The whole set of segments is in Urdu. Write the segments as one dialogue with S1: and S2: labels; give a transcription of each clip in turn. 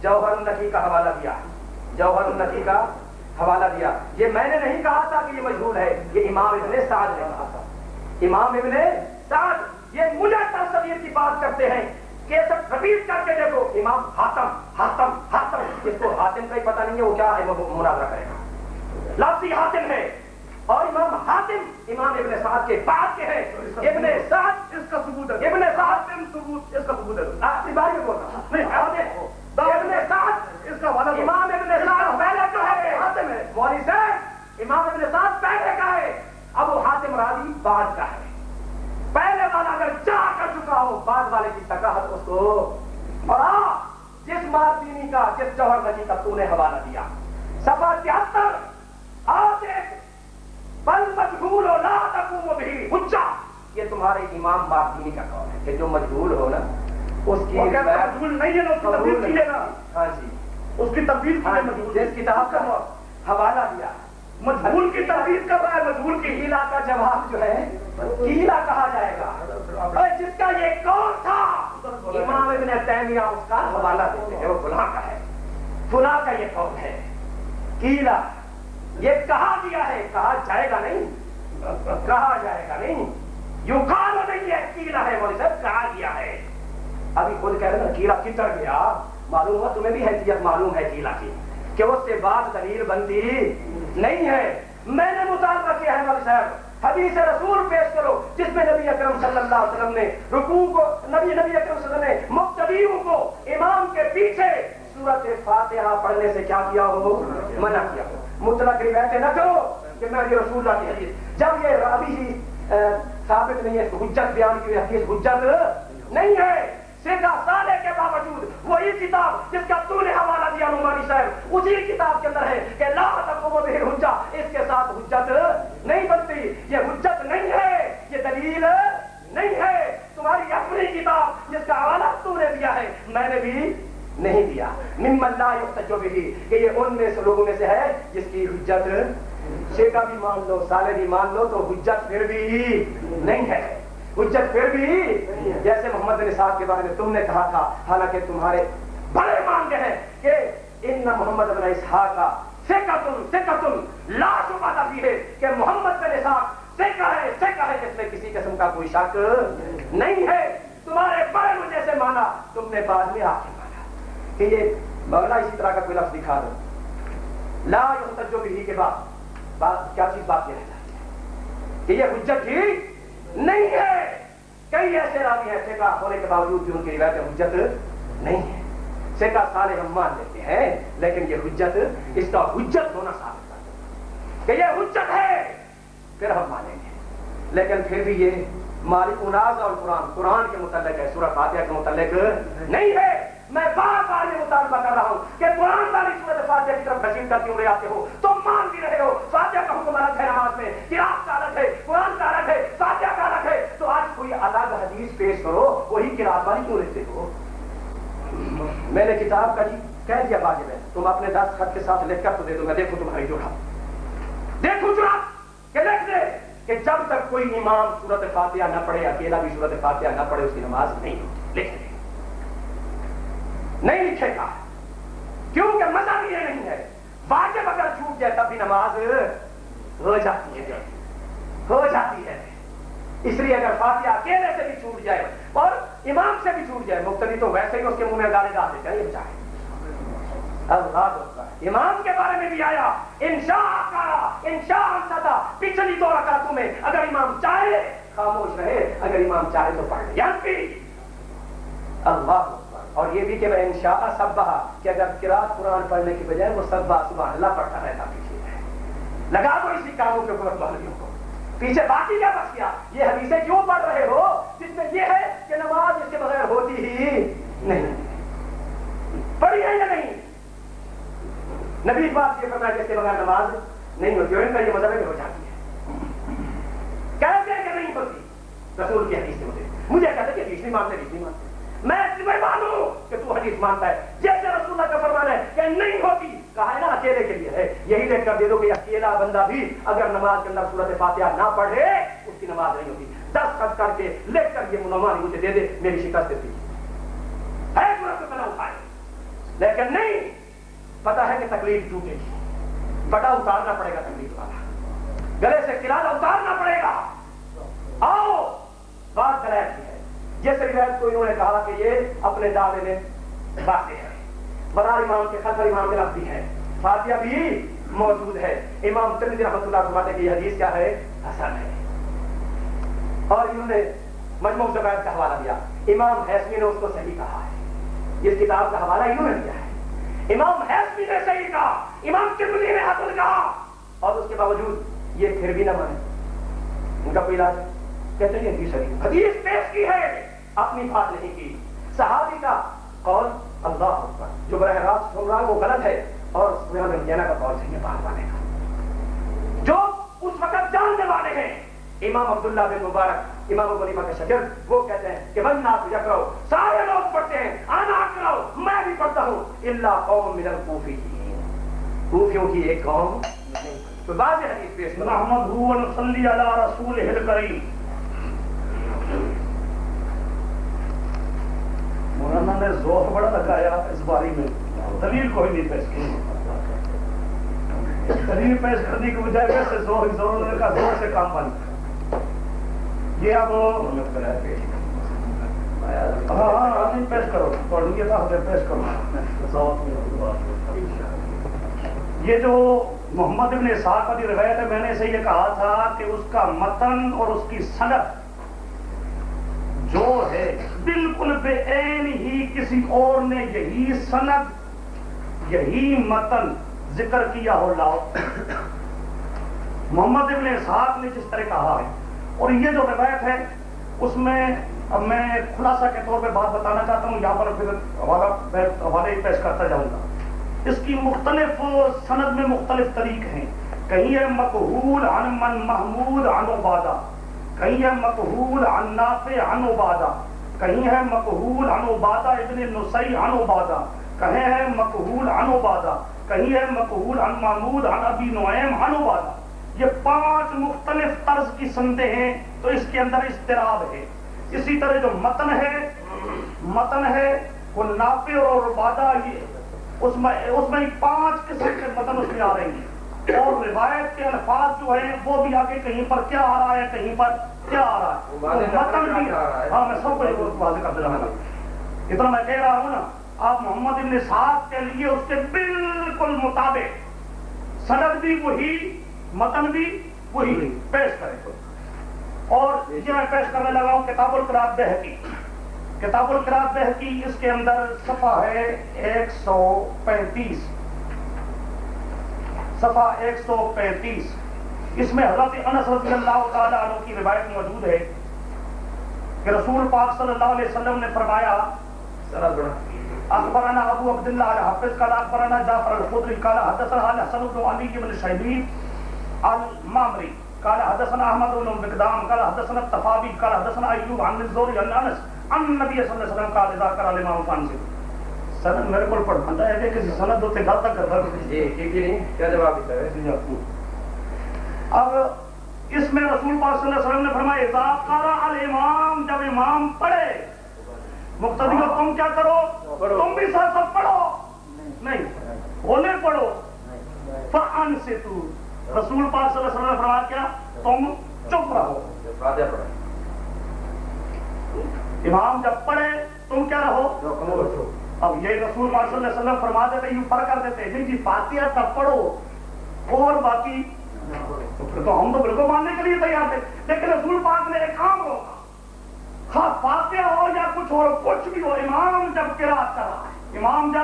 S1: جوہر النقی کا حوالہ دیا جوہر النقی کا حوالہ دیا۔ یہ میں نے نہیں کہا تھا کہ یہ مجھول ہے، یہ امام ابن سعد نے کہا تھا۔ امام ابن سعد، یہ مجھے تصویر کی بات کرتے ہیں۔ کہ سب رپیٹ کر کے دیکھو، امام حاتم حاتم حاتم۔ اس کو حاتم کا ہی پتہ نہیں ہے، وہ کیا ہے، وہ مناظرہ کرے گا۔ لفظی حاتم ہے۔ اور امام حاتم امام ابن سعد کے بعد کے ہیں۔ ابن سعد،
S2: اس کا ثبوت ہے۔
S1: ابن سعد
S2: حاتم ثبوت اس کا ثبوت ہے۔
S1: آخری بار یہ بول رہا
S2: نہیں حاتم
S1: ابن سعد
S2: اس کا والا
S1: امام ابن سعد پہلے جو ہے۔
S2: حاتم ہے۔
S1: مولوی صاحب امام ابن سعد پہلے کا ہے۔ ابو حاتم راضی بعد کا ہے۔ پہلے والا اگر جا کر چکا ہو بعد والے کی تکاہت اس کو۔ اور آ جس مارتینی کا جس جوہر نجی کا تو نے حوالہ دیا۔ سفا تہتر آ دیکھ بل مجبور ہو لا تقوم بھی حجہ یہ تمہارے امام مارتینی کا قول ہے؟ کہ جو مجبور ہو نا اس کی
S2: وہ کہتا ہے
S1: روایت
S2: مجبور نہیں ہے نا اس کی تبدیل کیجیے نا۔
S1: ہاں جی۔
S2: اس کی تبدیل
S1: ہاں
S2: کیجیے
S1: جی،
S2: مجبور
S1: جس کتاب کا حوالہ دیا۔
S2: مجبور کی تبدیل کر رہا ہے مجبور کی۔
S1: کیلا کا جواب جو ہے کیلا کہا جائے گا۔ جس کا یہ قول تھا؟ امام ابن تیمیہ اس کا حوالہ دیتے ہیں۔ وہ فلاں کا ہے۔ فلاں کا یہ قول ہے۔ کیلا یہ کہا دیا ہے۔ کہا جائے گا نہیں۔ کہا جائے گا نہیں۔ یوں کہا نہیں ہے کیلا ہے مولوی صاحب کہا دیا ہے۔ ابھی خود کہہ رہے نا کیلا کدھر گیا؟ معلوم ہوا تمہیں بھی حیثیت معلوم ہے کیلا کی، کہ اس سے بات دلیل بنتی نہیں ہے۔ میں نے مطالبہ کیا ہے مولوی صاحب، حدیث رسول پیش کرو، جس میں نبی اکرم صلی اللہ علیہ وسلم نے رکوع کو، نبی نبی اکرم صلی اللہ علیہ وسلم نے مقتدیوں کو امام کے پیچھے سورت فاتحہ پڑھنے سے کیا کیا ہو؟ منع کیا ہو۔ مطلق روایتیں نہ کرو کہ میں یہ رسول اللہ کی حدیث۔ جب یہ ابھی ہی ثابت نہیں ہے، حجت بیان کی حدیث حجت نہیں ہے۔ سیدھا سالے کے باوجود وہی کتاب جس کا تو نے حوالہ دیا نعمانی صاحب، اسی کتاب کے اندر ہے کہ لا تقوم به حجہ اس کے ساتھ حجت نہیں بنتی، یہ حجت نہیں ہے، یہ دلیل نہیں ہے۔ تمہاری اپنی کتاب جس کا حوالہ تو نے دیا ہے، میں نے بھی نہیں دیا۔ ممن لا یحتج به، کہ یہ ان میں سے لوگوں میں سے ہے جس کی حجت شیخا بھی مان لو، سالے بھی مان لو، تو حجت پھر بھی نہیں ہے۔ حجت پھر بھی جیسے محمد بن صاحب کے بارے میں تم نے کہا تھا، حالانکہ تمہارے بڑے مانگے ہیں کہ ان محمد بن اسحاق کا سکتن سکتن لا شبہ بھی ہے کہ محمد بن اسحاق سکہ ہے سکہ ہے، جس میں کسی قسم کا کوئی شک نہیں ہے۔ تمہارے بڑے مجھے سے مانا، تم نے بعد میں آ کے مانا کہ یہ بغلا اسی طرح کا کوئی لفظ دکھا دو۔ لا یحتجو بھی کے بعد بات کیا چیز بات یہ ہے؟ کہ یہ حجت ہی نہیں ہے۔ کئی ایسے راوی ہیں سیکا ہونے کے باوجود بھی ان کی روایت حجت نہیں ہے۔ سیکا سالے ہم مان لیتے ہیں، لیکن یہ حجت، اس کا حجت ہونا ثابت کرتا کہ یہ حجت ہے، پھر ہم مانیں گے۔ لیکن پھر بھی یہ مالک اناز اور قرآن قرآن کے متعلق ہے، سورہ فاتحہ کے متعلق نہیں ہے۔ میں بار بار یہ مطالبہ کر رہا ہوں کہ قرآن والی سورت فاتحہ کی طرف گھسیٹ کر کیوں لے آتے ہو تم مان بھی رہے ہو۔ فاتحہ کا حکم الگ ہے نماز میں قرآن کا الگ ہے، قرآن کا الگ ہے پیش کرو، وہی قرآن والی کیوں لیتے ہو میں نے کتاب کا جی کہہ دیا واجب ہے تم اپنے دس خط کے ساتھ لکھ کر تو دے دو، میں دیکھو تمہاری جوڑا دیکھو جوڑا کہ لکھ دے کہ جب تک کوئی امام سورت فاتحہ نہ پڑھے، اکیلا بھی سورت فاتحہ نہ پڑھے، اس کی نماز نہیں ہوتی۔ لکھ دے۔ نہیں لکھے گا۔ کیونکہ مزہ بھی یہ نہیں ہے۔ واجب اگر چھوٹ جائے تب بھی نماز ہو جاتی ہے۔ ہو جاتی ہے۔ اس لیے اگر فاتحہ اکیلے سے بھی چھوٹ جائے اور امام سے بھی چھوٹ جائے مختلف تو ویسے ہی اس کے منہ میں گانے ڈال دیتے ہیں یہ چاہے۔ اللہ امام کے بارے میں بھی آیا، انشاء کرا انشاء سدا پچھلی دو رکعتوں میں اگر امام چاہے، خاموش رہے، اگر امام چاہے تو پڑھ لے اللہ اور یہ بھی کہ میں انشاء سب بہا کہ اگر قرآن قرآن پڑھنے کی بجائے وہ سب سبحان اللہ پڑھتا رہتا پیچھے۔ لگا دو اسی کاموں کے اوپر کو۔ پیچھے باقی کیا بچ گیا یہ حدیثیں کیوں پڑھ رہے ہو؟ جس میں یہ ہے کہ نماز اس کے بغیر ہوتی ہی نہیں۔ پڑھی ہے یا نہیں؟ نبی بات یہ فرمایا کہ اس کے بغیر نماز نہیں ہوتی اور ان کا یہ مطلب ہے کہ ہو جاتی ہے۔ کہتے ہیں کہ نہیں ہوتی؟ رسول کی حدیث سے مجھے مجھے کہتے کہ حدیث نہیں مانتے، حدیث نہیں مانتے۔ میں اس تمہیں مانوں کہ تو حدیث مانتا ہے۔ جیسے رسول اللہ کا فرمان ہے کہ نہیں ہوتی، کہا ہے نا اکیلے کے لیے ہے۔ یہی لکھ کر دے دو کہ اکیلا بندہ بھی اگر نماز کے اندر صورت فاتحہ نہ پڑھے، اس کی نماز نہیں ہوتی۔ دس خط کر کے لکھ کر یہ منوانی مجھے دے دے، میری شکست دیتی۔ ہے صورت میں اٹھائے۔ لیکن نہیں پتا ہے کہ تکلیف ٹوٹے گی۔ بٹا اتارنا پڑے گا تکلیف والا۔ گلے سے کنارا اتارنا پڑے گا۔ آؤ، بات غلط جس روایت کو انہوں نے کہا کہ یہ اپنے دعوے میں باتیں ہیں بدار امام کے خطر امام کے لفظ بھی ہے فاتحہ بھی موجود ہے۔ امام ترمذی رحمۃ اللہ فرماتے کہ یہ حدیث کیا ہے؟ حسن ہے۔ اور انہوں نے مجموع زبید کا حوالہ دیا۔ امام حیثمی نے اس کو صحیح کہا ہے۔ اس کتاب کا حوالہ انہوں نے دیا ہے۔ امام حیثمی نے صحیح کہا۔ امام ترمذی نے حسن کہا۔ اور اس کے باوجود یہ پھر بھی نہ مانے۔ ان کا کوئی علاج کہتے ہیں حدیث حدیث حدیث پیش کی ہے۔ اپنی بات نہیں کی۔ صحابی کا قول اللہ اکبر۔ جو براہ راست سن رہا وہ غلط ہے اور دینا کا قول صحیح ہے باہر والے کا۔ جو اس وقت جاننے والے ہیں، امام عبداللہ بن مبارک، امام ابو حنیفہ کے شاگرد، وہ کہتے ہیں کہ من ناس یکرو سارے لوگ پڑھتے ہیں انا کرو، میں بھی پڑھتا ہوں۔ الا قوم من الکوفی کوفیوں کی ایک قوم تو بعض حدیث پیش
S2: محمد هو صلی علی رسول الکریم مولانا نے زور بڑا لگایا اس باری میں۔ دلیل کوئی نہیں پیش کی۔ دلیل پیش کرنے کی بجائے ویسے زور زور نے کہا زور سے کام بن یہ اب ہاں،, ہاں ہاں نہیں، پیش کرو۔ پڑھنی ہے تو پیش کرو۔ یہ جو محمد ابن اسحاق کی روایت ہے، میں نے اسے یہ کہا تھا کہ اس کا متن اور اس کی صنعت جو ہے بالکل بے عین ہی کسی اور نے یہی سند، یہی متن ذکر کیا ہو لاؤ۔ محمد ابن اسحاق نے جس طرح کہا ہے، اور یہ جو روایت ہے، اس میں اب میں خلاصہ کے طور پہ بات بتانا چاہتا ہوں، یہاں پر پھر حوالہ حوالے پیش کرتا جاؤں گا۔ اس کی مختلف سند میں مختلف طریق ہیں۔ کہیں ہے مقہول عن من محمود عن عبادہ۔ کہیں ہے مقہول عن نافع عن عبادہ، کہیں ہے مقہول عن عبادہ ابن نسی عن عبادہ، کہیں ہے مقہول عن عبادہ، کہیں ہے مقہول عن محمود عن ابی نعیم عن عبادہ۔ یہ پانچ مختلف طرز کی سندیں ہیں تو اس کے اندر اضطراب ہے۔ اسی طرح جو متن ہے متن ہے، وہ نافع اور عبادہ، یہ اس میں اس میں پانچ قسم کے متن اس میں آ رہے ہیں۔ اور روایت کے الفاظ جو ہیں وہ بھی آگے کہیں پر کیا آ رہا ہے کہیں پر کیا آ رہا ہے؟ متن بھی ہاں میں سب کو واضح کر رہا اتنا میں کہہ رہا ہوں نا آپ محمد ابن صاحب کے لیے اس کے بالکل مطابق سند بھی وہی متن بھی وہی پیش کرے اور یہ میں پیش کرنے لگا ہوں کتاب القرات بحقی کتاب القرات بحقی اس کے اندر صفحہ ہے ایک سو پینتیس۔ صفحہ ایک سو پینتیس۔ اس میں حضرت انس رضی اللہ تعالیٰ عنہ کی روایت موجود ہے کہ رسول پاک صلی اللہ علیہ وسلم نے فرمایا، اخبرنا ابو عبد الله الحافظ قال اخبرنا جعفر الخدري قال حدثنا الحسن بن علي بن شيبين المامري قال حدثنا احمد بن مقدام، قال حدثنا التفابي قال حدثنا ايوب عن الزهري عن انس، عن النبي صلى الله عليه وسلم، قال اذا قال الامام فانزل۔ سند میرے کو پڑھنا ہے کہ سند ہوتے گل تک کرتا
S1: جی ٹھیک ہی نہیں کیا جواب دیتا ہے؟
S2: اب اس میں رسول پاک صلی اللہ علیہ وسلم نے فرمایا اذا قرأ الامام جب امام پڑھے مقتدی کو تم کیا کرو؟ تم بھی ساتھ ساتھ پڑھو۔ نہیں۔ بولے پڑھو۔ فان سے تو رسول پاک صلی اللہ علیہ وسلم نے فرمایا کیا؟ تم چپ رہو۔ امام جب پڑھے تم کیا رہو؟ اب یہ رسول پاک صلی اللہ علیہ وسلم فرما دیتے یوں پر کر دیتے جن کی فاتحہ تب پڑھو اور باقی تو ہم تو بالکل ماننے کے لیے تیار تھے۔ لیکن رسول پاک نے ایک کام روکا۔ ہاں فاتحہ ہو یا کچھ اور، کچھ بھی ہو، امام جب قرات کر رہا ہے امام جب،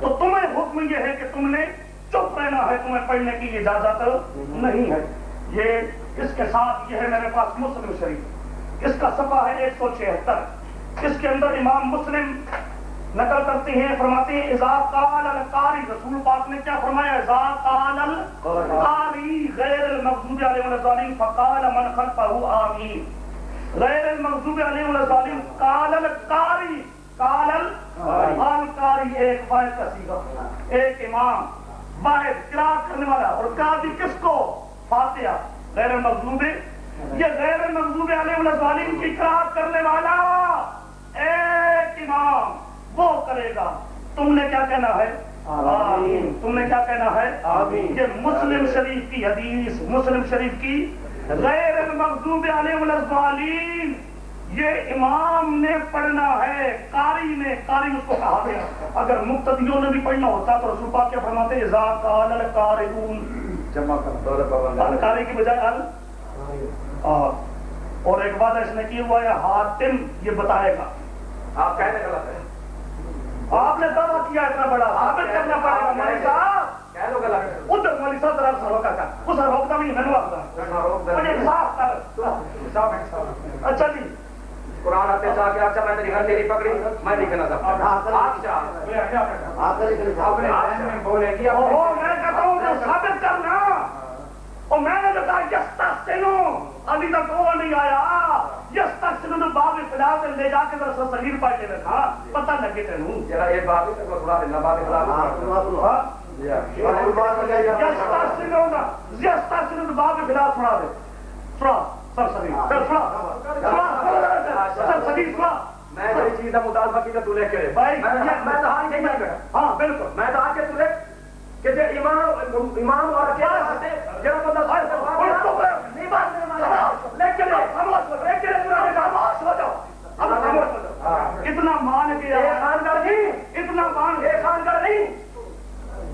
S2: تو تمہیں حکم یہ ہے کہ تم نے چپ رہنا ہے، تمہیں پڑھنے کی اجازت نہیں ہے۔ یہ، اس کے ساتھ یہ ہے میرے پاس مسلم شریف۔ اس کا صفحہ ہے ایک سو چھہتر۔ اس کے اندر امام مسلم نقل کرتے ہیں، فرماتے ہیں، اذا قال القاری، رسول پاک نے کیا فرمایا؟ اذا قال القاری غیر المغضوب علیہ الظالم فقال من خلفه آمین. غیر المغضوب علیہ الظالم قال القاری قال القاری، ایک واحد کا سیغہ ایک امام، واحد قرات کرنے والا. اور قاضی کس کو؟ فاتحہ. غیر المغضوب، یہ غیر المغضوب علیہ الظالم کی قرات کرنے والا ایک امام. وہ کرے گا۔ تم نے کیا کہنا ہے؟ آمین۔ تم نے کیا کہنا ہے؟
S1: آمین۔
S2: یہ مسلم شریف کی حدیث مسلم شریف کی غیر المغضوب علیہم الضالین۔ یہ امام نے پڑھنا ہے قاری نے قاری اس کو کہا گیا۔ اگر مقتدیوں نے بھی پڑھنا ہوتا تو رسول پاک کیا فرماتے ہیں؟ اذا قال القارئون۔ جمع کر القاری کی بجائے ال اور ایک بات اس نے کی ہوا ہے حاتم یہ بتائے گا۔
S1: آپ کہنے غلط ہے۔
S2: آپ نے دعویٰ کیا اتنا بڑا ثابت کرنا پڑے گا مولوی صاحب ادھر مولوی صاحب ذرا سا روکا کر۔ اس روکتا بھی میں روکتا مجھے انصاف کر۔ اچھا جی۔
S1: قرآن آتے چاہ کے اچھا میں تیری گھر تیری پکڑی میں نہیں کہنا چاہتا اچھا اپنے آپ میں بولے
S2: کہتا ہوں ثابت کرنا۔ میں نے کہا یس تحسنو ابھی تک وہ نہیں آیا۔ یس تحسنو تو باب فلاح سے لے جا کے ذرا صغیر پڑھ کے رکھا پتہ لگے تینوں
S1: ذرا یہ ہی تو سنا دینا بات سنا
S2: ہاں یستا سنو نا یستا سنو تو باب فلاح سنا دے۔ سنا سر صغیر سر سنا سنا سر صغیر سنا
S1: میں کوئی چیز کا مطالبہ کی تو لے کے
S2: بھائی،
S1: میں میں تو ہاں نہیں کر
S2: ہاں بالکل۔
S1: میں تو آ کے تو لے کہ جو امام امام اور اکیلا بندہ
S2: کے خاموش ہو کے خاموش ہو جاؤ اب خاموش ہو جاؤ اتنا مان
S1: یہ
S2: گیا
S1: خاندار نہیں
S2: اتنا مان
S1: یہ خاندار نہیں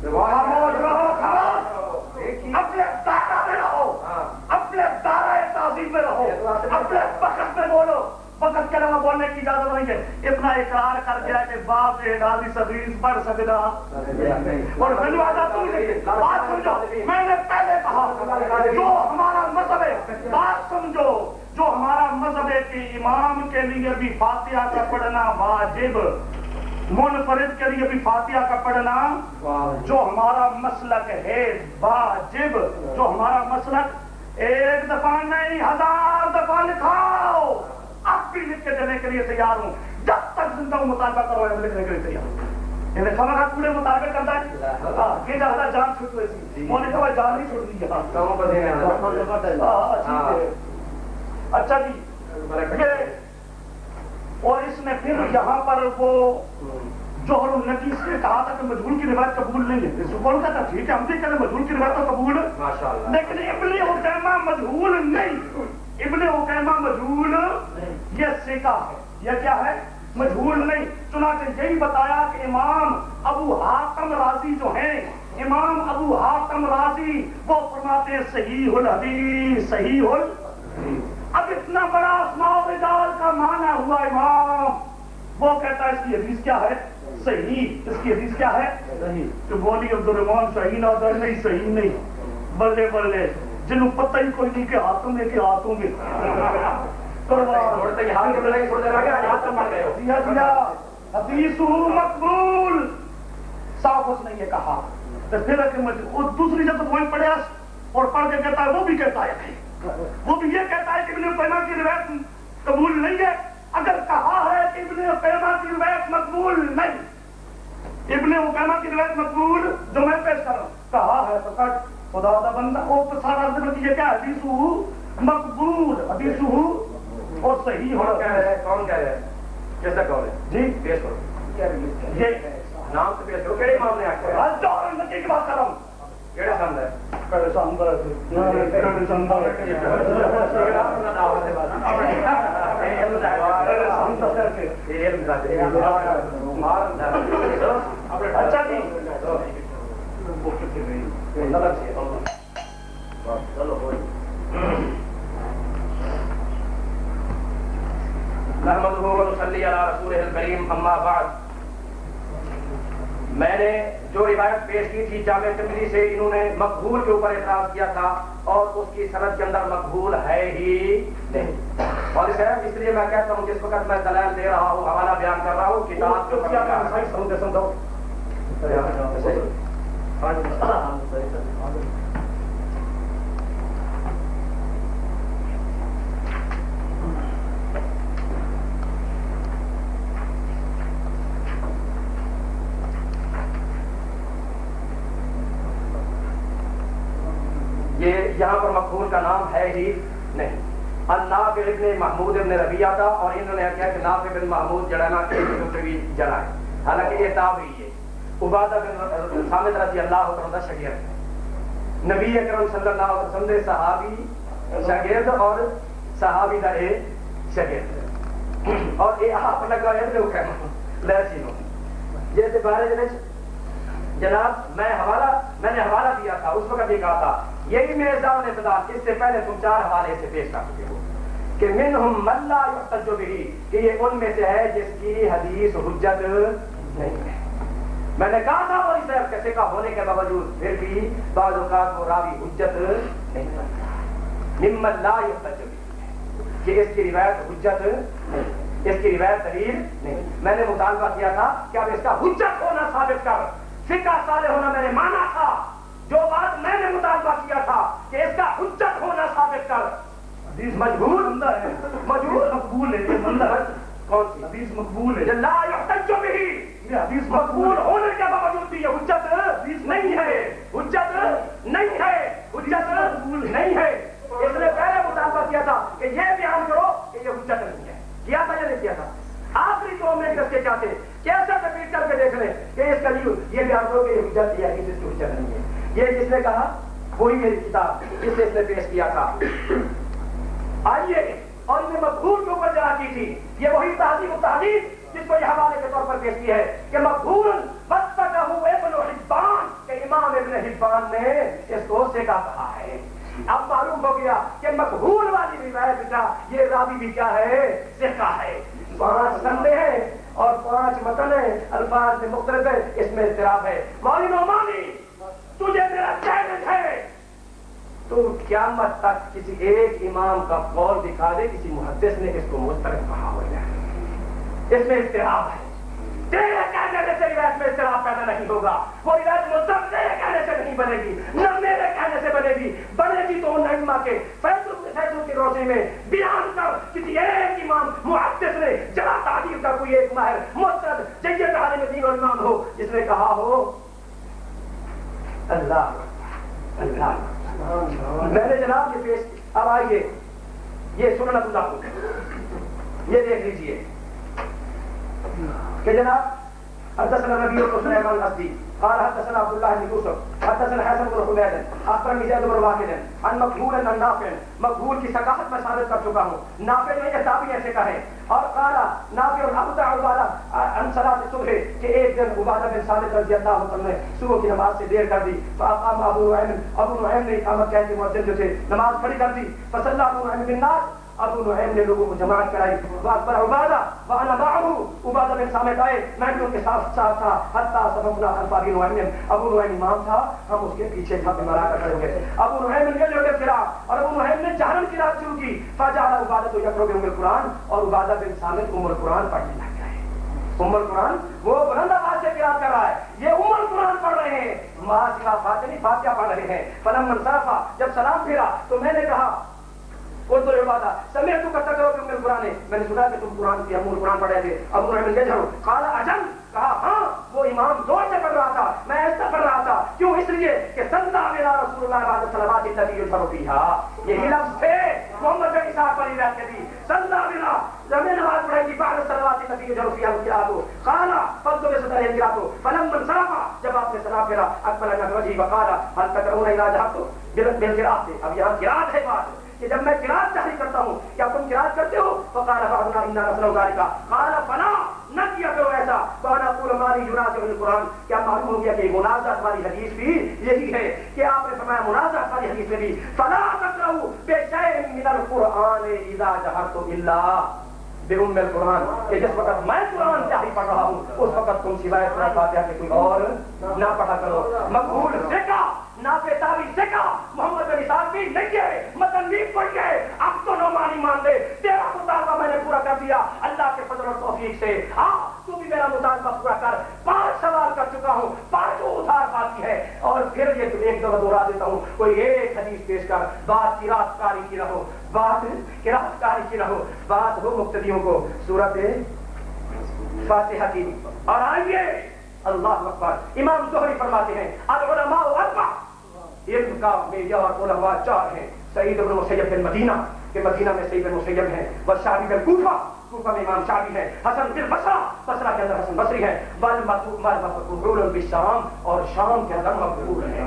S2: خاموش رہو خاموش اپنے دائرہ میں رہو اپنے دائرہ تعظیم میں رہو اپنے وقت میں بولو وقت کے بولنے کی اجازت نہیں ہے۔ اتنا اقرار کر دیا کہ باپ سے نازی سبیز پڑھ سکتا۔ اور پھر آتا تم نے بات سمجھو میں نے پہلے کہا جو ہمارا مذہب ہے بات سمجھو جو ہمارا مذہب ہے کہ امام کے لیے بھی فاتحہ کا پڑھنا واجب منفرد کے لیے بھی فاتحہ کا پڑھنا جو ہمارا مسلک ہے واجب۔ جو ہمارا مسلک ایک دفعہ نہیں ہزار دفعہ لکھاؤ اب بھی لکھ کے لیے تیار ہوں۔ جب تک زندہ ہوں مطالبہ کرو میں لکھنے کے لیے تیار ہوں۔ دیکھا میں پورے کرتا ہے ہاں، یہ زیادہ جان چھوٹ ہوئی تھی کہا جان نہیں دی
S1: والا
S2: ہاں۔ ہے۔ اچھا جی۔ اور اس نے پھر یہاں پر وہ جوہر نے کہا تھا کہ مجھول کی روایت قبول نہیں ہے۔ کا تھا ٹھیک ہے ہم بھی کہتے مجھول کی روایت تو قبول لیکن ابن حکیمہ مجھول نہیں۔ ابن حکیمہ مجھول یہ سیکا ہے۔ یہ کیا ہے؟ مجھول نہیں۔ چنانچہ یہی بتایا کہ امام ابو حاتم راضی جو ہیں امام ابو حاتم راضی وہ فرماتے ہیں صحیح الحدیث صحیح ال اب اتنا بڑا اسماء و رجال کا معنی ہوا امام۔ وہ کہتا ہے اس کی حدیث کیا ہے؟ صحیح۔ اس کی حدیث کیا ہے؟ صحیح۔ تو بولی عبد الرحمان صحیح نہ نہیں صحیح نہیں۔ بلے بلے جنہوں پتہ ہی کوئی نہیں کہ ہاتھوں میں کہ ہاتھوں میں۔ مقبول صاف اس نے یہ کہا تو پھر دوسری جب تو وہی پڑھے اور پڑھ کے کہتا ہے وہ بھی کہتا ہے وہ بھی یہ کہتا ہے کہ ابن قیمہ کی روایت قبول نہیں ہے اگر کہا ہے کہ ابن قیمہ کی روایت مقبول نہیں ابن قیمہ کی روایت مقبول جو میں پیش کر رہا ہوں کہا ہے تو کٹ خدا دا بندہ وہ سارا یہ کیا حدیث مقبول حدیث ہو اور صحیح
S1: کون کہہ
S2: ہو
S1: رہے ہیں کون کہہ رہے ہیں کا قول ہے؟
S2: جی؟
S1: پیش کرو۔
S2: یہ
S1: نام سے پیش کرو۔ کہڑے امام نے آخر
S2: کی بات کر رہا ہوں۔
S1: کہڑے سمجھ ہے؟
S2: کڑے سامبر کڑے سامبر اچھا جی۔
S1: نحمده ونصلي على رسوله الكريم اما بعد. میں نے جو روایت پیش کی تھی جامع تبلی سے انہوں نے مقبول کے اوپر اعتراض کیا تھا اور اس کی سند کے اندر مقبول ہے ہی نہیں۔ مولوی صاحب اس لیے میں کہتا ہوں جس وقت میں دلائل دے رہا ہوں حوالہ بیان کر رہا ہوں کتاب جو کیا یہ یہاں پر مقبول کا نام ہے ہی نہیں۔ النافع ابن محمود ابن ربیہ تھا اور انہوں نے کہا کہ نافع بن محمود جڑا نا ایک دوسرے بھی جڑا ہے۔ حالانکہ یہ تابعی ہے۔ عبادہ بن سامد رضی اللہ عنہ شگرد نبی اکرم صلی اللہ علیہ وسلم دے صحابی شگرد اور صحابی دا اے شگرد اور اے آپ لگا ہے جو کہنا لے سینو جیسے بارے جنہیں جناب، میں حوالہ میں نے حوالہ دیا تھا، اس وقت یہ کہا تھا، یہی میرے سامنے بتا اس سے پہلے تم چار حوالے سے پیش کر چکے ہو، کہ منہم من لا یحتج بھی کہ یہ ان میں سے ہے جس کی حدیث حجت نہیں ہے۔ میں نے کہا تھا وہی صاحب کیسے کا ہونے کے باوجود پھر بھی بعض اوقات وہ راوی حجت نہیں بنتا ممن لا یحتج بھی کہ اس کی روایت حجت نہیں اس کی روایت دلیل نہیں۔ میں نے مطالبہ کیا تھا، کہ اب اس کا حجت ہونا ثابت کر۔ فقہ صالح ہونا میں نے مانا تھا۔ جو بات میں نے مطالبہ کیا تھا کہ اس کا حجت ہونا ثابت کر۔
S2: حدیث مجبور بندہ ہے۔
S1: مجبور۔
S2: مقبول ہے یہ بندہ ہے۔
S1: کون سی؟
S2: حدیث مقبول ہے۔
S1: لا یحتج به۔
S2: یہ حدیث
S1: مقبول ہونے کے باوجود بھی یہ حجت نہیں ہے۔ حجت نہیں ہے۔ حجت نہیں ہے۔ اس نے پہلے مطالبہ کیا تھا کہ یہ بیان کرو کہ یہ حجت نہیں ہے۔ کیا تھا یا نہیں کیا تھا؟ آخری دو منٹ اس کے کیا تھے کیسے تبدیل کر کے دیکھ لیں کہ اس کا یہ بیان کرو کہ یہ حجت یا اس کی حجت نہیں ہے یہ جس نے کہا، وہی میری کتاب، جس نے اس نے پیش کیا تھا۔ آئیے، اور انہیں مقبول کے اوپر جلا کی تھی، یہ وہی تہذیب و تحریر جس کو یہ حوالے کے طور پر پیش کی ہے کہ مقبول بس ابن حبان، کہ امام ابن حبان نے اس کو سیکا کہا ہے۔ اب معلوم ہو گیا کہ مقبول والی روایت کا یہ راوی بھی کیا ہے؟ سیکا ہے۔ پانچ سندے ہیں اور پانچ متن ہیں، الفاظ سے مختلف ہے اس میں اضطراب ہے۔ مولوی نعمانی، تجھے میرا چیلنج ہے۔ تو قیامت تک کسی ایک امام کا قول دکھا دے، کسی محدث نے اس کو مسترد کہا ہو جائے اس میں اضطراب ہے۔ تیرے کہنے سے روایت میں اضطراب پیدا نہیں ہوگا وہ روایت مسترد تیرے کہنے سے نہیں بنے گی نہ میرے کہنے سے بنے گی بنے گی تو ان نجمہ کے فیصلوں کے فیصلوں کی روشنی میں بیان کر کسی ایک امام محدث نے جلا تعلیم کا کوئی ایک ماہر مسترد جیسے عالم دین اور امام ہو جس نے کہا ہو اللہ اللہ میں نے جناب یہ پیش اب آئیے یہ سننا اللہ یہ دیکھ لیجیے۔ کہ جناب، حدثنا نبی کو سلیمان الاسدی قال حدثنا عبد الله بن يوسف حدثنا حسن بن حميد اخبرني زيد بن واحد عن مقبول عن نافع، مقبول کی ثقافت میں ثابت کر چکا ہوں۔ نافع نے یہ تابعی ایسے کہے، اور قال، نافع ابدا عبادہ عن صلاه الصبح، کہ ایک دن عبادہ بن ثابت رضی اللہ عنہ نے صبح کی نماز سے دیر کر دی۔ فاقام ابو نعیم ابو نعیم نے اقامت کہتے مؤذن جو تھے، نماز کھڑی کر دی۔ فصلى ابو نعیم بالناس ابو نعیم نے لوگوں کو جماعت کرائی۔ بات پر عبادہ وانا معه، عبادہ بن سامت آئے۔ میں بھی ان کے ساتھ ساتھ تھا، حتی صفنا خلف ابی نعیم۔ ابو نعیم امام تھا، ہم اس کے پیچھے تھا مرا کر کھڑے ہوئے۔ ابو نعیم نے جو کرا اور ابو نعیم نے جہرن کی رات شروع کی۔ فجعل عبادہ تو یقرب ام القران اور عبادہ بن سامت ام القران پڑھنے لگ گئے۔ ام القران وہ بلند آواز سے قرات کر رہا ہے۔ یہ ام القران پڑھ رہے ہیں۔ ماں سوا فاتحہ نہیں فاتحہ پڑھ رہے ہیں۔ فلم منصرفا جب سلام پھیرا تو میں نے کہا تو عبادہ سمے تو کرتا کرو کہ میرے قرآن میں نے سنا کہ تم قرآن کی ہم قرآن پڑھ رہے تھے۔ اب قرآن میں جھڑو۔ قالا اجل کہا ہاں وہ امام زور سے پڑھ رہا تھا۔ میں ایسا پڑھ رہا تھا۔ کیوں؟ اس لیے کہ سندا میرا رسول اللہ صلوات النبی یذکر فیھا یہی لفظ تھے محمد بن اسحاق پر روایت کی سندا میرا۔ جب نماز پڑھے گی۔ بعد صلوات النبی یذکر فیھا قراتو قالا فضل سے صدر قراتو فلم من صرفا جب آپ نے سلام پھیرا اکبر ان وجهي وقالا هل تكرهون الى ذهبت بالقراءه اب یہاں قراءت ہے بات۔ کہ جب میں قرات جاری کرتا ہوں، کیا تم قرات کرتے ہو؟ تو قال بعضنا ان نسلو کا قال، فلا، نہ کیا کرو ایسا. قال قول ماری سے قرآن کیا معلوم ہو گیا کہ منازعت ہماری حدیث بھی یہی ہے کہ آپ نے فرمایا منازعت ہماری حدیث میں بھی فلا تقرؤوا بشيء من القرآن اذا جهرت بیرون میں قرآن کہ جس وقت میں قرآن جاری پڑھ رہا ہوں، اس وقت تم سوائے سورہ فاتحہ کے کوئی اور نہ پڑھا کرو۔ مقبول سکا نافے تاوی سکا محمد بن اسحاق بھی نہیں گئے متن بھی پڑھ گئے اب تو نو مانی مان دے، تیرا مطالبہ میں نے پورا کر دیا۔ اللہ کے فضل اور توفیق سے۔ آ تو بھی میرا مطالبہ پورا کر۔ پانچ سوال کر چکا ہوں پانچوں ادھار باقی ہے۔ اور پھر یہ تو ایک دفعہ دوہرا دیتا ہوں، کوئی ایک حدیث پیش کر، بات کی رات کاری کی رہو، بات کی رات کاری کی رہو، بات ہو مقتدیوں کو۔ صورت فاتحہ کی۔ اور آئیے، اللہ اکبر۔ امام زہری فرماتے ہیں، العلماء اربع۔ علم کا معیار علماء چار ہیں۔ سعید بن مسیب بن مدینہ، کہ مدینہ میں سعید بن مسیب ہیں وہ شاہد بن کوفہ۔ کوفہ میں امام شافی ہے، حسن پھر بسرا بسرا کے اندر حسن بصری ہے۔ بل مقبول بالشام اور شام کے اندر مقبول ہے۔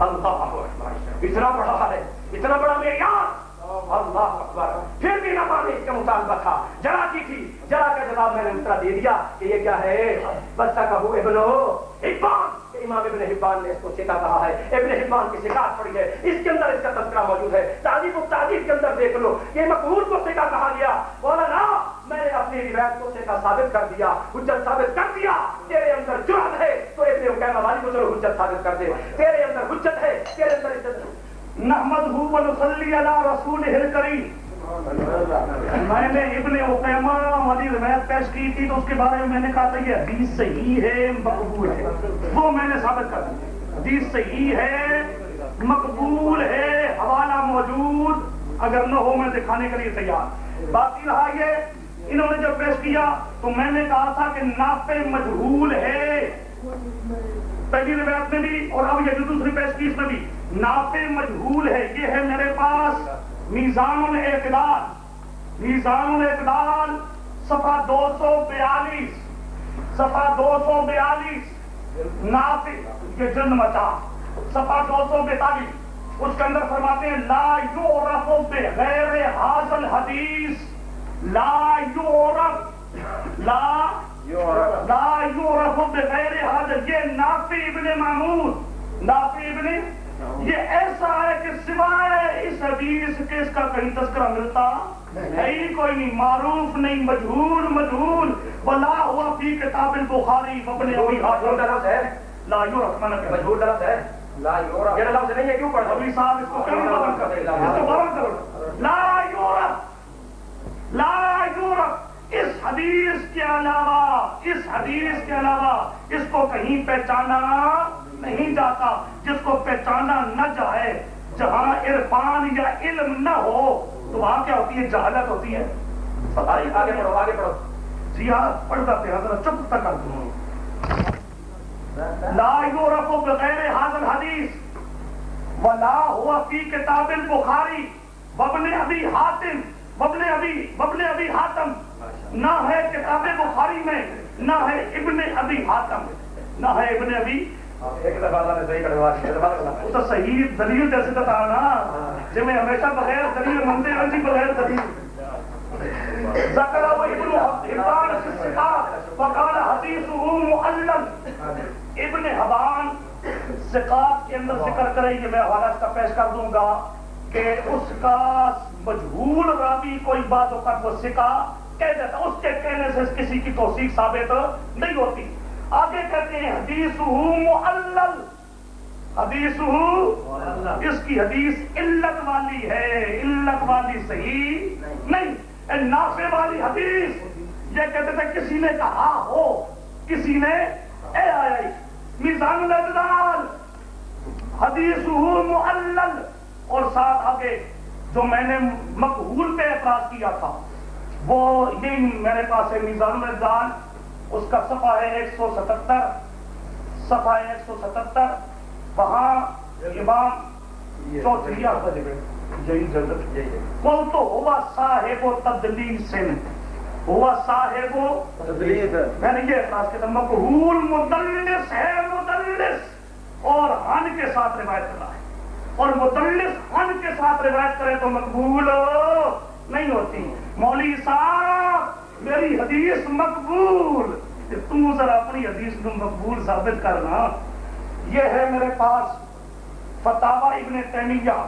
S1: اللہ اکبر، اتنا بڑا ہے، اتنا بڑا معیار۔ اللہ اکبر، پھر بھی نہ مانے اس کا مطالبہ تھا۔ جرا کی تھی جرا کا جواب میں نے اتنا دے دیا کہ یہ کیا ہے؟ بس کا ہو ابنو حبان۔ امام ابن حبان نے اس کو سیکھا کہا ہے۔ ابن حبان کی سکھات پڑی ہے۔ اس کے اندر اس کا تذکرہ موجود ہے۔ تعریف و تعریف کے اندر دیکھ لو۔ یہ مقبول کو سیکھا کہا گیا۔ بولا نا میں نے اپنی روایت کو سیکھا ثابت کر دیا، حجت ثابت کر دیا، تیرے اندر جرات ہے، تو ابن کہنا والی کو چلو حجت ثابت کر دے، تیرے اندر حجت ہے، تیرے اندر عزت
S2: نحمد ہو ونصلی علی رسول ہل کریم میں نے ابن اقیمہ والی روایت پیش کی تھی، تو اس کے بارے میں میں نے کہا تھا یہ حدیث صحیح ہے، مقبول ہے۔ وہ میں نے ثابت کر دیا حدیث صحیح ہے، مقبول ہے، حوالہ موجود، اگر نہ ہو میں دکھانے کے لیے تیار۔ باقی رہا یہ انہوں نے جب پیش کیا تو میں نے کہا تھا کہ نافع مجہول ہے۔ پہلی روایت میں بھی اور اب یہ جو دوسری پیش کی اس میں بھی نافع مجہول ہے۔ یہ ہے میرے پاس میزان الاعتدال میزان الاعتدال صفحہ دو سو بیالیس۔ صفحہ دو سو بیالیس۔ نافع یہ جلد مچا۔ صفحہ دو سو بیتالیس۔ اس کے اندر فرماتے ہیں، لا یعرف بغیر حاصل حدیث۔ لا یعرف لا لا یعرف بغیر حاضر یہ نافع ابن محمود. نافع ابن؟ یہ ایسا ہے کہ سوائے اس حدیث کے اس کا کہیں تذکرہ ملتا ہے ہی کوئی نہیں. معروف نہیں مجہول مجہول. بلا ہوا فی کتاب البخاری اپنے ابھی
S1: مجہول کا لفظ ہے.
S2: لا نے کہا
S1: مجہول لفظ ہے. لا یورا یہ لفظ نہیں ہے کیوں پڑھا
S2: ابھی صاحب اس کو کیوں بدل کر اس کو بدل کرو لا یورپ لا یورپ اس حدیث کے علاوہ، اس حدیث کے علاوہ اس کو کہیں پہچانا نہیں جاتا، جس کو پہچانا نہ جائے، جہاں عرفان یا علم نہ ہو، تو وہاں کیا ہوتی ہے؟ جہالت ہوتی ہے۔
S1: آگے پڑھو آگے پڑھو
S2: جی ہاں پڑھ جاتے ہیں چپ تک کر دوں لا یورف بغیر حاضر حدیث ولا ہوا فی کتاب البخاری وابن ابی حاتم وابن ابی وابن ابی حاتم۔ نہ ہے کتاب بخاری میں نہ ہے ابن ابی حاتم نہ ہے ابن ابی
S1: ایک دفعہ اللہ نے صحیح کروا دیا
S2: وہ تو صحیح دلیل جیسے تو تھا نا۔ جی میں ہمیشہ بغیر دلیل منتے ہیں جی بغیر دلیل۔ ذکر و ابن حبان الصفات وقال حدیثه معلل ابن حبان ثقات کے اندر ذکر کریں کہ میں حوالہ اس کا پیش کر دوں گا کہ اس کا مجہول راوی کوئی بات وقت وہ سکا کہہ دیتا اس کے کہنے سے کسی کی توثیق ثابت نہیں ہوتی۔ آگے کہتے ہیں حدیث معلل۔ حدیث اس کی حدیث علت والی ہے، علت والی صحیح نہیں۔ اے نافع والی حدیث، یہ کہتے تھے، کسی نے کہا ہو، کسی نے اے آیا میزان الاعتدال۔ حدیث معلل۔ اور ساتھ آگے، جو میں نے مقبول پہ اعتراض کیا تھا وہ یہ میرے پاس ہے میزان الاعتدال اس کا صفحہ ہے ایک سو ستتر۔ صفحہ ہے ایک سو ستتر۔ وہاں امام چوتھیا کل تو ہوا صاحب و تدلیل سے۔ ہوا صاحب و میں نے یہ اعتراض مقبول مدلس ہے مدلس۔ اور ہن کے ساتھ روایت کرنا ہے۔ اور مدلس ہن کے ساتھ روایت کرے تو مقبول نہیں ہوتی۔ مولوی صاحب، میری حدیث مقبول۔ تم ذرا اپنی حدیث کو مقبول ثابت کرنا۔ یہ ہے میرے پاس فتح ابن تیمیہ۔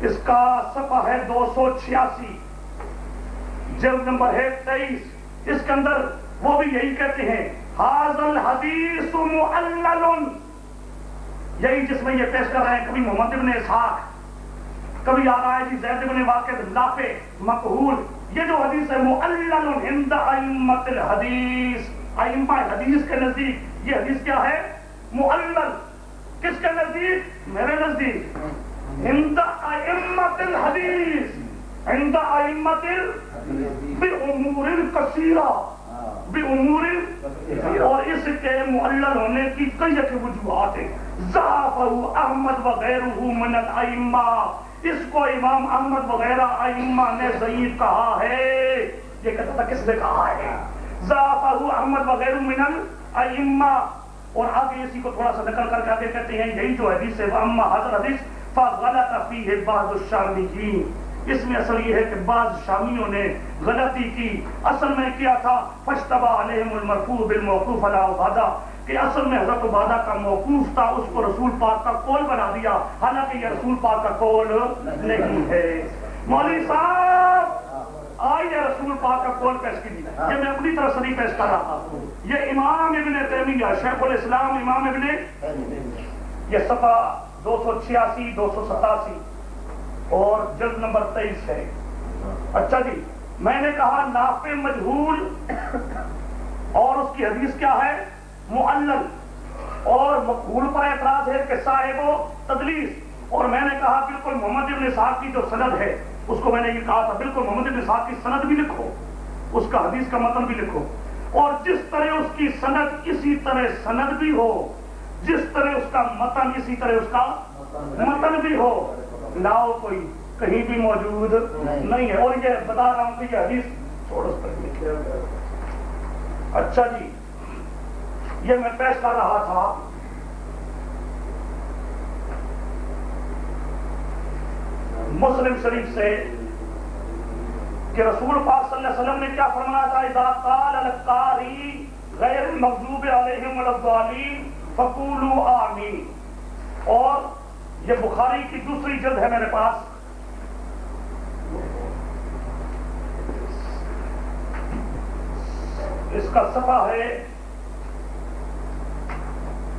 S2: اس کا صفحہ ہے دو سو چھیاسی، جلد نمبر ہے تیئیس۔ اس کے اندر وہ بھی یہی کہتے ہیں حاضل حدیث معلل یہی جس میں یہ پیش کر رہے ہیں، کبھی محمد ابن اسحاق۔ کبھی آ رہا ہے جی زید ابن واقع لافے مقہول۔ یہ جو حدیث ہے معلل ہند ائمت الحدیث۔ ائمہ حدیث کے نزدیک۔ یہ حدیث کیا ہے؟ معلل کس کے نزدیک؟ میرے نزدیک۔ ہند ائمت الحدیث۔ ہند ائمت بامور کثیرہ۔ بامور اور اس کے معلل ہونے کی کئی ایک وجوہات ہیں۔ ضعف احمد وغیرہ من الائمہ۔ اس کو امام احمد وغیرہ ائمہ نے ضعیف کہا ہے، یہ کہتا تھا، کس نے کہا ہے؟ ضعفہ احمد وغیر من الائمہ۔ اور آگے اسی کو تھوڑا سا نکل کر کے آگے کہتے ہیں، یہی جو حدیث ہے اما حضر حدیث فغلط فیہ بعض الشامیین اس میں اصل یہ ہے کہ بعض شامیوں نے غلطی کی۔ اصل میں کیا تھا؟ فشتبہ علیہم المرفوع بالموقوف علی عبادہ کہ اصل میں حضرت عبادہ کا موقوف تھا، اس کو رسول پاک کا قول بنا دیا۔ حالانکہ یہ رسول پاک کا قول نہیں ہے۔ مولوی صاحب، آئیے رسول پاک کا قول پیش کی کیجیے۔ یہ میں اپنی طرف سے نہیں پیش کر رہا تھا یہ امام ابن تیمیہ، شیخ الاسلام امام ابن یہ صفحہ دو سو چھیاسی، دو سو ستاسی اور جلد نمبر تیئیس ہے۔ اچھا جی میں نے کہا نافع مجہول اور اس کی حدیث کیا ہے؟ معلل اور مقبول پر اعتراض ہے کہ صاحب و تدلیس۔ اور میں نے کہا بالکل محمد ابن صاحب کی جو سند ہے، اس کو میں نے یہ کہا تھا، بالکل محمد ابن صاحب کی سند بھی لکھو۔ اس کا حدیث کا متن بھی لکھو۔ اور جس طرح اس کی سند اسی طرح سند بھی ہو، جس طرح اس کا متن اسی طرح اس کا متن بھی ہو، لاؤ کوئی کہیں بھی موجود نہیں ہے۔ اور یہ بتا رہا ہوں کہ یہ حدیث چھوڑ اس پر اچھا جی۔ یہ میں پیش کر رہا تھا، مسلم شریف سے کہ رسول پاک صلی اللہ علیہ وسلم نے کیا فرمایا تھا؟ اذا قال القاری غیر المغضوب علیہم الضالین فقولوا آمین. اور یہ بخاری کی دوسری جلد ہے میرے پاس۔ اس کا صفحہ ہے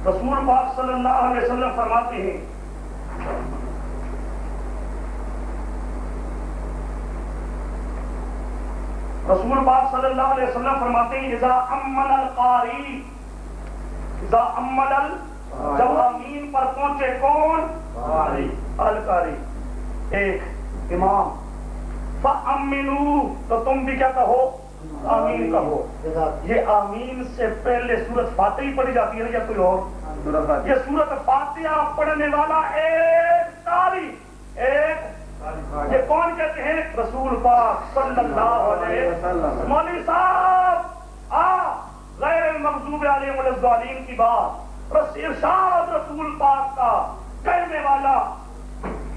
S2: رسول پاک صلی اللہ علیہ وسلم فرماتے ہیں رسول پاک صلی اللہ علیہ وسلم فرماتے ہیں اذا امن القاری اذا امن ال جب امین پر پہنچے کون؟ القاری۔ ایک امام۔ فامنو تو تم بھی کیا کہو؟ آمین کہو۔ یہ آمین سے پہلے سورت فاتحی پڑھی جاتی ہے یا کوئی اور؟ یہ سورت فاتحہ پڑھنے والا ایک تاری ایک یہ کون کہتے ہیں؟ رسول پاک صلی اللہ علیہ وسلم۔ مولوی صاحب آ غیر المغضوب علیہم الضالین کی بات۔ ارشاد رسول پاک کا کہنے والا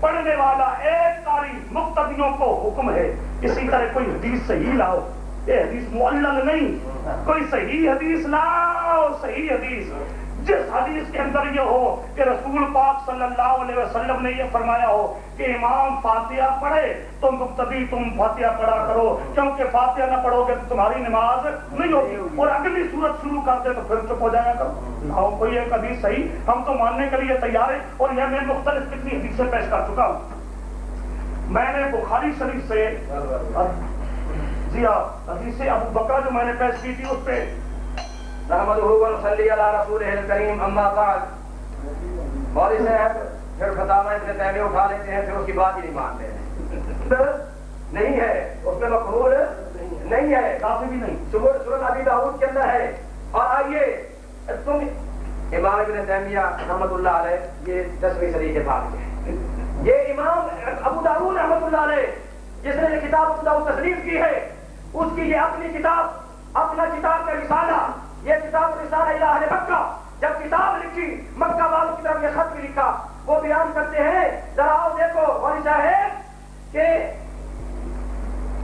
S2: پڑھنے والا ایک تاریخ مقتدیوں کو حکم ہے۔ اسی طرح کوئی حدیث صحیح لاؤ۔ یہ حدیث معلل نہیں۔ کوئی صحیح حدیث لاؤ صحیح حدیث۔ جس حدیث کے اندر یہ ہو کہ رسول پاک صلی اللہ علیہ وسلم نے یہ فرمایا ہو کہ امام فاتحہ پڑھے تو مقتدی تم فاتحہ پڑھا کرو۔ کیونکہ فاتحہ نہ پڑھو گے تو تمہاری نماز نہیں ہوگی۔ اور اگلی صورت شروع کر دے تو پھر چپ ہو جایا کرو۔ لاؤ کوئی ایک حدیث صحیح۔ ہم تو ماننے کے لیے تیار ہیں اور یہ میں مختلف کتنی حدیثیں پیش کر چکا ہوں۔ میں نے بخاری شریف سے جی حدیث ابو بکرا جو میں نے پیش کی تھی اس پہ
S1: نحمدہ و نصلی علی رسولہ الکریم اما بعد مولوی صاحب پھر فتاوہ ابن تیمیہ اٹھا لیتے ہیں پھر اس کی بات ہی نہیں مانتے ہیں نہیں ہے اس میں مقبول نہیں ہے
S2: کافی بھی نہیں
S1: سورت سورت ابی داؤد کے اندر ہے اور آئیے تم امام ابن تیمیہ رحمۃ اللہ علیہ یہ دسویں صدی کے بعد کے یہ امام ابو داؤد رحمۃ اللہ علیہ جس نے یہ کتاب ابو داؤد تصریف کی ہے اس کی یہ اپنی کتاب، اپنا کتاب کا رسالہ، یہ کتاب رسالہ الہ مکہ، جب کتاب لکھی، مکہ والوں کی طرف یہ خط بھی لکھا، وہ بیان کرتے ہیں، ذرا آؤ دیکھو والی صاحب کہ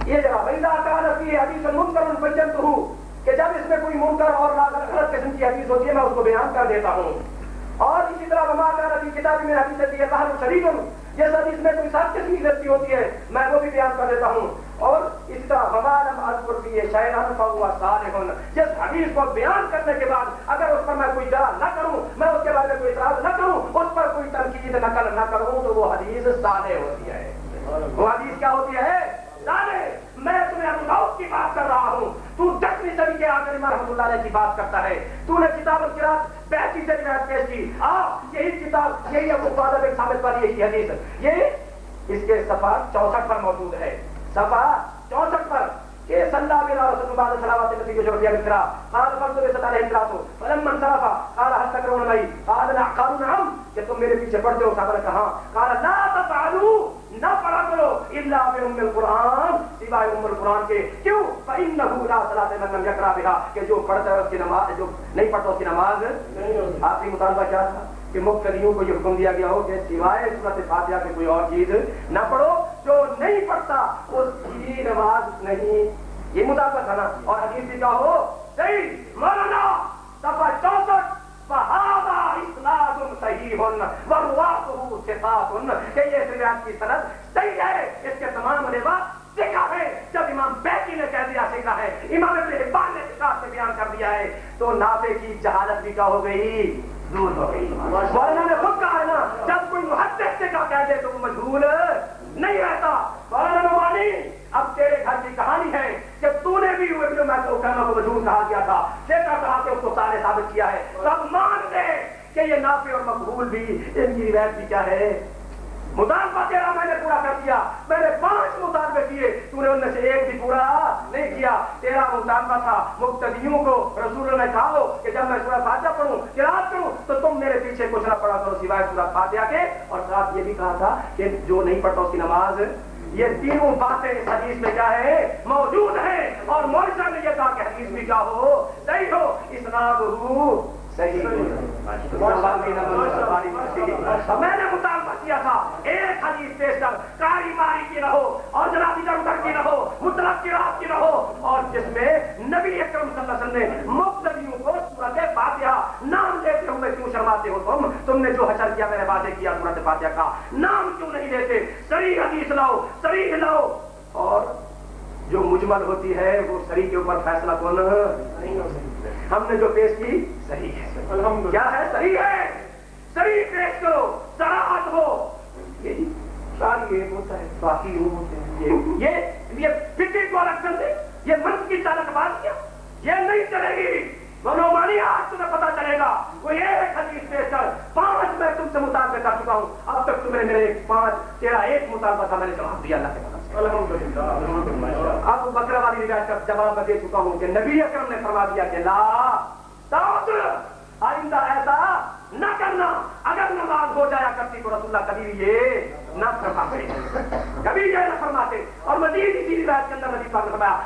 S1: یہ ذرا ویزا کان فی حدیث منکر بیان تو کہ جب اس میں کوئی منکر اور غلط قسم کی حدیث ہوتی ہے، میں اس کو بیان کر دیتا ہوں۔ اور اسی طرح وما کان فی کتاب میں حدیث ہے اللہ شریف جس حدیث میں کوئی سات قسم کی غلطی ہوتی ہے، میں وہ بھی بیان کر دیتا ہوں۔ اور اس کا ممالم اذکر بھی یہ شاعران فہو صالح جس حدیث کو بیان کرنے کے بعد اگر اس پر میں کوئی جرا نہ کروں، میں اس کے بارے میں کوئی اعتراض نہ کروں، اس پر کوئی تنقید نقل نہ کروں، تو وہ حدیث صالح ہوتی ہے۔ وہ حدیث کیا ہوتی ہے؟ صالح! میں تمہیں ابو داؤد کی بات کر رہا ہوں۔ تو دسویں صدی کے آخر امام رحمۃ اللہ علیہ کی بات کرتا ہے۔ تو نے کتاب القرات بیٹھی سے روایت پیش کی۔ آ یہی کتاب، یہی ابو فاضل ایک ثابت پر یہی حدیث۔ یہ اس کے صفحہ چونسٹھ پر موجود ہے۔ صفحہ چونسٹھ پر کہ صلی اللہ علیہ وسلم بعد صلوات النبی جو دیا مکرا قال فرض به صلی اللہ علیہ فلما انصرف قال هل تكرهون معي قال لا قالوا نعم کہ تم میرے پیچھے پڑتے ہو صحابہ نے کہا قال لا تفعلوا نہ پڑھا کرو اللہ میں ام القرآن سوائے ام القرآن کے۔ کیوں؟ فإن نبو لا صلاح من لم یکرا بها۔ کہ جو پڑھتا ہے اس کی نماز جو نہیں پڑھتا اس کی نماز آخری مطالبہ کیا تھا؟ کہ کو یہ حکم دیا گیا ہو کہ سوائے صورت فاتحہ کے کوئی اور چیز نہ پڑھو۔ جو نہیں پڑھتا، اس کی نماز نہیں۔ یہ مطالبہ تھا نا۔ اور حدیث بھی کیا ہو؟ صحیح مولانا صفحہ چونسٹھ فہذا اسناد صحیح ورواته ثقات۔ کہ یہ روایت کی سند صحیح ہے، اس کے تمام روایت سکھا ہے جب امام بیٹی نے کہہ دیا سکھا ہے، امام ابن حبان نے کتاب سے بیان کر دیا ہے، تو نافع کی جہالت بھی کیا ہو گئی؟ دور ہو گئی۔ مولانا نے خود کہا ہے نا، جب کوئی محدث سے کا کہہ دے تو وہ مجھول نہیں رہتا۔ مولانا نوانی اب تیرے گھر کی کہانی ہے کہ تو نے بھی ابن محکمہ کو مجھول کہا گیا تھا۔ دیکھا کہا کہ اس کو سارے ثابت کیا ہے۔ سب مانتے ہیں کہ یہ نافع اور مقبول بھی، ان کی روایت بھی کیا ہے؟ مطالبہ تیرا میں نے پورا کر دیا میں نے پانچ مطالبے کیے تو نے ان میں سے ایک بھی پورا نہیں کیا تیرا مطالبہ تھا مقتدیوں کو رسول نے کہا ہو کہ جب میں سورہ فاتحہ پڑھوں قرات کروں تو تم میرے پیچھے کچھ نہ پڑھا کرو سوائے سورہ فاتحہ کے اور ساتھ یہ بھی کہا تھا کہ جو نہیں پڑھتا اس کی نماز یہ تینوں باتیں اس حدیث میں کیا ہے موجود ہیں اور مولشا نے یہ کہا کہ حدیث بھی کیا ہو صحیح ہو اسناد ہو میں نے مطالبہ کیا تھا، ایک حدیث پیش کر، کاری ماری کی نہ ہو، اور جناب ادھر ادھر کی نہ ہو مطلب کی رات کی نہ ہو، اور جس میں نبی اکرم صلی اللہ علیہ وسلم نے مختلفوں کو صورت فاتحہ نام لیتے ہوئے کیوں شرماتے ہو تم؟ تم نے جو حشر کیا، میں نے واضح کیا صورت فاتحہ کا۔ نام کیوں نہیں لیتے صحیح حدیث لاؤ صحیح لاؤ۔ اور جو مجمل ہوتی ہے، وہ صحیح کے اوپر فیصلہ کون؟ نہیں ہو سکتا۔ ہم نے جو پیش کی صحیح ہے۔ کیا ہے؟ صحیح ہے۔ صحیح پیش کرو سراحت ہو۔ یہ ساری ایک ہوتا ہے باقی وہ ہوتے ہیں۔ یہ یہ فکر کو الگ کر دے۔ یہ من کی بات کیا۔ یہ نہیں چلے گی۔ منومانی آج تمہیں پتا چلے گا۔ وہ ایک حدیث پیش کر۔ پانچ میں تم سے مطالبہ کر چکا ہوں۔ اب تک تمہیں میرے پانچ تیرا ایک مطالبہ تھا میں نے جواب دیا اللہ کے اب بکرا والی روایت کا جواب میں دے چکا ہوں کہ نبی اکرم نے فرما دیا کہ لا، داؤد، آئندہ ایسا نہ کرنا۔ اگر نماز ہو جایا کرتی تو رسول اللہ کبھی یہ نہ فرماتے۔ کبھی یہ نہ فرماتے۔ اور مزید اسی روایت کے اندر نبی پاک نے فرمایا